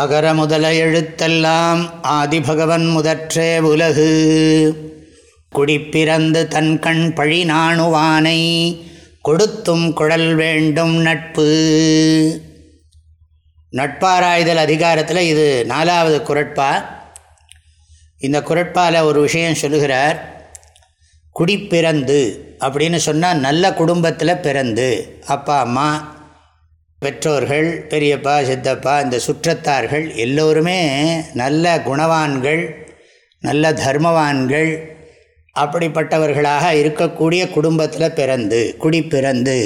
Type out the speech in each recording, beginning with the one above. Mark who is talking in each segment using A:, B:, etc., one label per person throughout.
A: அகர முதல எழுத்தெல்லாம் ஆதிபகவன் முதற்றே உலகு குடிப்பிறந்து தன்கண் பழி நாணுவானை கொடுத்தும் குழல் வேண்டும் நட்பு நட்பாராய்தல் அதிகாரத்தில் இது நாலாவது குரட்பா இந்த குரட்பாவில் ஒரு விஷயம் சொல்லுகிறார் குடிப்பிறந்து அப்படின்னு சொன்னால் நல்ல குடும்பத்தில் பிறந்து அப்பா அம்மா பெற்றோர்கள் பெரியப்பா சித்தப்பா இந்த சுற்றத்தார்கள் எல்லோருமே நல்ல குணவான்கள் நல்ல தர்மவான்கள் அப்படிப்பட்டவர்களாக இருக்கக்கூடிய குடும்பத்தில் பிறந்து குடி பிறந்து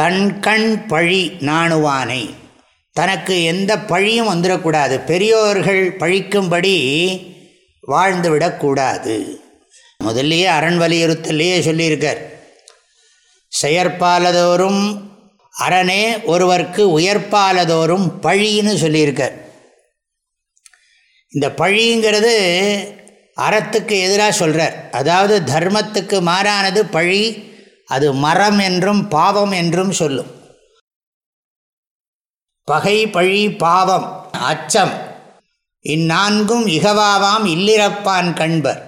A: தன் கண் பழி நாணுவானை தனக்கு எந்த பழியும் வந்துடக்கூடாது பெரியோர்கள் பழிக்கும்படி வாழ்ந்து விடக்கூடாது முதல்லையே அரண் வலியுறுத்தலையே சொல்லியிருக்கார் செயற்பாலதோறும் அரணே ஒருவர்க்கு உயர்ப்பாலதோறும் பழின்னு சொல்லியிருக்க இந்த பழிங்கிறது அறத்துக்கு எதிராக சொல்கிறார் அதாவது தர்மத்துக்கு மாறானது பழி அது மரம் என்றும் பாவம் என்றும் சொல்லும் பகை பழி பாவம் அச்சம் இந்நான்கும் இகவாவாம் இல்லிரப்பான் கண்பர்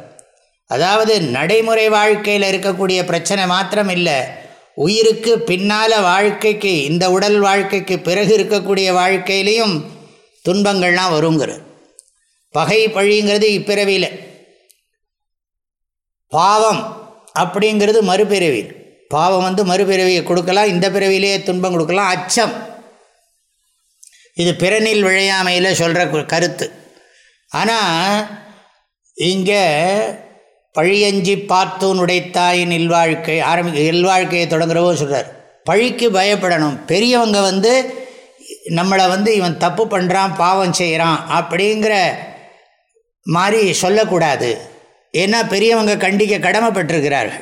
A: அதாவது நடைமுறை வாழ்க்கையில் இருக்கக்கூடிய பிரச்சனை மாத்திரம் இல்லை உயிருக்கு பின்னால் வாழ்க்கைக்கு இந்த உடல் வாழ்க்கைக்கு பிறகு இருக்கக்கூடிய வாழ்க்கையிலையும் துன்பங்கள்லாம் வருங்கிறது பகை பழிங்கிறது இப்பிறவியில் பாவம் அப்படிங்கிறது மறுபிறவி பாவம் வந்து மறுபிறவியை கொடுக்கலாம் இந்த பிறவிலேயே துன்பம் கொடுக்கலாம் அச்சம் இது பிறனில் விழையாமையில் சொல்கிற கருத்து ஆனால் இங்கே பழியஞ்சி பார்த்தூனுடைய தாயின் இல்வாழ்க்கை ஆரம்பி இல்வாழ்க்கையை தொடங்குறவோ சொல்கிறார் பழிக்கு பயப்படணும் பெரியவங்க வந்து நம்மளை வந்து இவன் தப்பு பண்ணுறான் பாவம் செய்கிறான் அப்படிங்கிற மாதிரி சொல்லக்கூடாது ஏன்னா பெரியவங்க கண்டிக்க கடமைப்பட்டிருக்கிறார்கள்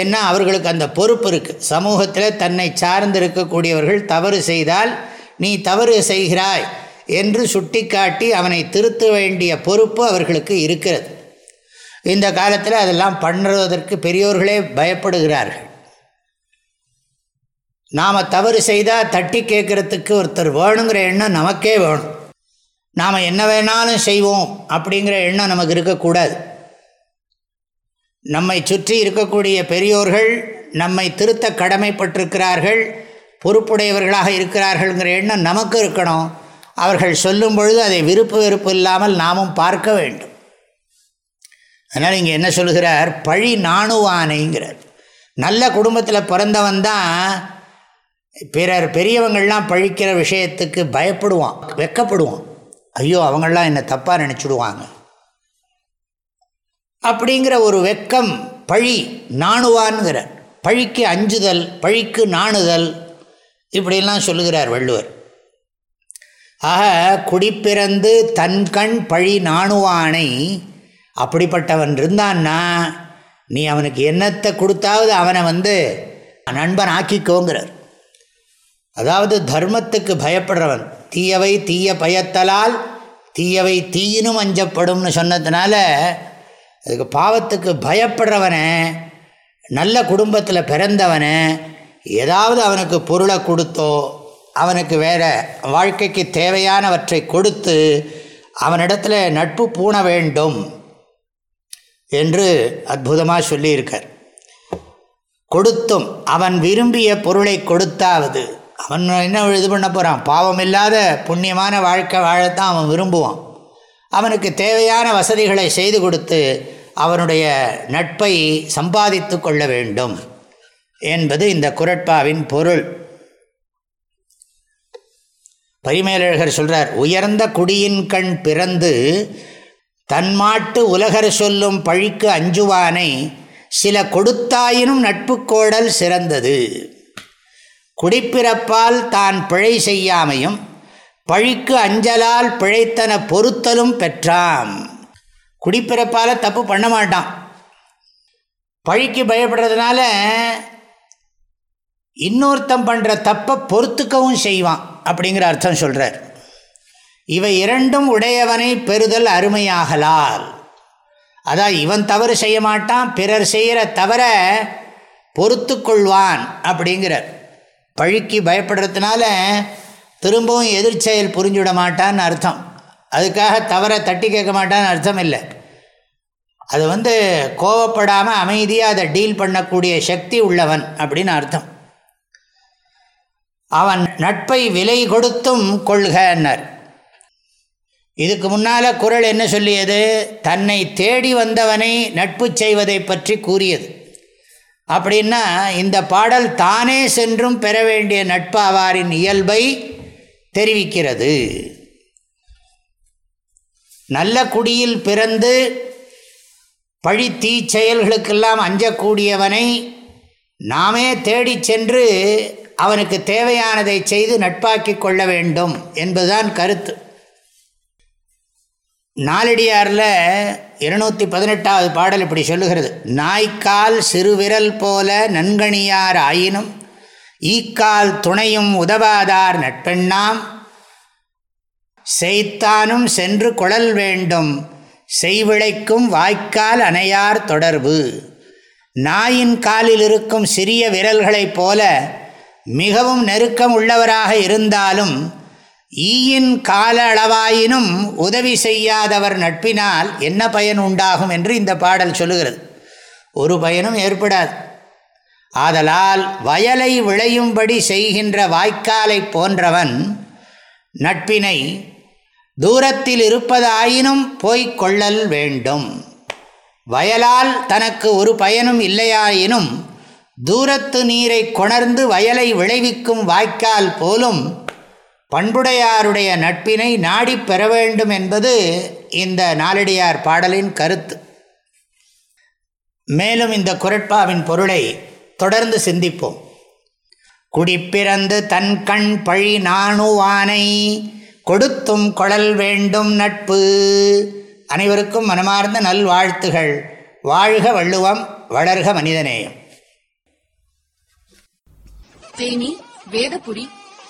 A: ஏன்னா அவர்களுக்கு அந்த பொறுப்பு இருக்குது சமூகத்தில் தன்னை சார்ந்து இருக்கக்கூடியவர்கள் தவறு செய்தால் நீ தவறு செய்கிறாய் என்று சுட்டிக்காட்டி அவனை திருத்த வேண்டிய பொறுப்பு அவர்களுக்கு இருக்கிறது இந்த காலத்தில் அதெல்லாம் பண்ணுவதற்கு பெரியோர்களே பயப்படுகிறார்கள் நாம் தவறு செய்தால் தட்டி கேட்குறதுக்கு ஒருத்தர் வேணுங்கிற எண்ணம் நமக்கே வேணும் நாம் என்ன வேணாலும் செய்வோம் அப்படிங்கிற எண்ணம் நமக்கு இருக்கக்கூடாது நம்மை சுற்றி இருக்கக்கூடிய பெரியோர்கள் நம்மை திருத்த கடமைப்பட்டிருக்கிறார்கள் பொறுப்புடையவர்களாக இருக்கிறார்கள்ங்கிற எண்ணம் நமக்கு இருக்கணும் அவர்கள் சொல்லும் பொழுது அதை விருப்பு வெறுப்பு இல்லாமல் நாமும் பார்க்க வேண்டும் அதனால் இங்கே என்ன சொல்லுகிறார் பழி நாணுவானைங்கிறார் நல்ல குடும்பத்தில் பிறந்தவன் தான் பிறர் பெரியவங்கள்லாம் பழிக்கிற விஷயத்துக்கு பயப்படுவான் வெக்கப்படுவான் ஐயோ அவங்களாம் என்னை தப்பாக நினச்சிடுவாங்க அப்படிங்கிற ஒரு வெக்கம் பழி நாணுவான்ங்கிறார் பழிக்கு அஞ்சுதல் பழிக்கு நாணுதல் இப்படிலாம் சொல்லுகிறார் வள்ளுவர் ஆக குடிப்பிறந்து தன்கண் பழி நாணுவானை அப்படிப்பட்டவன் இருந்தான்னா நீ அவனுக்கு என்னத்தை கொடுத்தாவது அவனை வந்து நண்பன் ஆக்கிக்கோங்கிறார் அதாவது தர்மத்துக்கு பயப்படுறவன் தீயவை தீய பயத்தலால் தீயவை தீயினும் அஞ்சப்படும்னு சொன்னதுனால அதுக்கு பாவத்துக்கு பயப்படுறவனை நல்ல குடும்பத்தில் பிறந்தவனை ஏதாவது அவனுக்கு பொருளை கொடுத்தோ அவனுக்கு வேறு வாழ்க்கைக்கு தேவையானவற்றை கொடுத்து அவனிடத்தில் நட்பு பூண வேண்டும் என்று அற்புதமாக சொல்லியிருக்கார் கொடுத்தும் அவன் விரும்பிய பொருளை கொடுத்தாவது அவன் என்ன இது பண்ண போகிறான் பாவம் இல்லாத புண்ணியமான வாழ்க்கை வாழத்தான் அவன் விரும்புவான் அவனுக்கு தேவையான வசதிகளை செய்து கொடுத்து அவனுடைய நட்பை சம்பாதித்து கொள்ள வேண்டும் என்பது இந்த குரட்பாவின் பொருள் பரிமேலழகர் சொல்கிறார் உயர்ந்த குடியின் கண் பிறந்து தன்மாட்டு உலகர் சொல்லும் பழிக்கு அஞ்சுவானை சில கொடுத்தாயினும் நட்புக்கோடல் சிறந்தது குடிப்பிறப்பால் தான் பிழை செய்யாமையும் பழிக்கு அஞ்சலால் பிழைத்தன பொருத்தலும் பெற்றாம் குடிப்பிறப்பால் தப்பு பண்ண மாட்டான் பழிக்கு பயப்படுறதுனால இன்னொருத்தம் பண்ணுற தப்பை பொறுத்துக்கவும் செய்வான் அப்படிங்கிற அர்த்தம் சொல்கிறார் இவை இரண்டும் உடையவனை பெறுதல் அருமையாகலால் அதான் இவன் தவறு செய்ய மாட்டான் பிறர் செய்கிற தவற பொறுத்து கொள்வான் அப்படிங்கிறார் பழிக்கு பயப்படுறதுனால திரும்பவும் எதிர்ச்செயல் புரிஞ்சுவிட மாட்டான்னு அர்த்தம் அதுக்காக தவற தட்டி கேட்க மாட்டான்னு அர்த்தம் இல்லை அது வந்து கோவப்படாமல் அமைதியாக அதை டீல் பண்ணக்கூடிய சக்தி உள்ளவன் அப்படின்னு அர்த்தம் அவன் நட்பை விலை கொடுத்தும் கொள்கன்னர் இதுக்கு முன்னால் குரல் என்ன சொல்லியது தன்னை தேடி வந்தவனை நட்பு செய்வதை பற்றி கூறியது அப்படின்னா இந்த பாடல் தானே சென்றும் பெற வேண்டிய நட்பாவாரின் இயல்பை தெரிவிக்கிறது நல்ல குடியில் பிறந்து பழி தீச்செயல்களுக்கெல்லாம் அஞ்சக்கூடியவனை நாமே தேடி சென்று அவனுக்கு தேவையானதை செய்து நட்பாக்கி கொள்ள வேண்டும் என்பதுதான் கருத்து நாலடியாரில் இருநூற்றி பதினெட்டாவது பாடல் இப்படி சொல்லுகிறது நாய்க்கால் சிறுவிரல் போல நன்கணியார் ஆயினும் ஈக்கால் துணையும் உதவாதார் நட்பெண்ணாம் செய்தானும் சென்று குழல் வேண்டும் செய்விழைக்கும் வாய்க்கால் அணையார் தொடர்பு நாயின் காலில் இருக்கும் சிறிய விரல்களைப் போல மிகவும் நெருக்கம் உள்ளவராக இருந்தாலும் ஈயின் கால அளவாயினும் உதவி செய்யாதவர் நட்பினால் என்ன பயன் உண்டாகும் என்று இந்த பாடல் சொல்லுகிறது ஒரு பயனும் ஏற்படாது ஆதலால் வயலை விளையும்படி செய்கின்ற வாய்க்காலை போன்றவன் நட்பினை தூரத்தில் இருப்பதாயினும் போய்க் கொள்ளல் வேண்டும் வயலால் தனக்கு ஒரு பயனும் இல்லையாயினும் தூரத்து நீரை கொணர்ந்து வயலை விளைவிக்கும் வாய்க்கால் போலும் பண்புடையாருடைய நட்பினை நாடி பெற வேண்டும் என்பது இந்த நாளடியார் பாடலின் கருத்து மேலும் இந்த குரட்பாவின் பொருளை தொடர்ந்து சிந்திப்போம் குடிப்பிறந்து தன் கண் பழி நாணுவானை கொடுத்தும் கொழல் வேண்டும் நட்பு அனைவருக்கும் மனமார்ந்த நல்வாழ்த்துகள் வாழ்க வள்ளுவம் வளர்க மனிதநேயம் தேனி வேதபுரி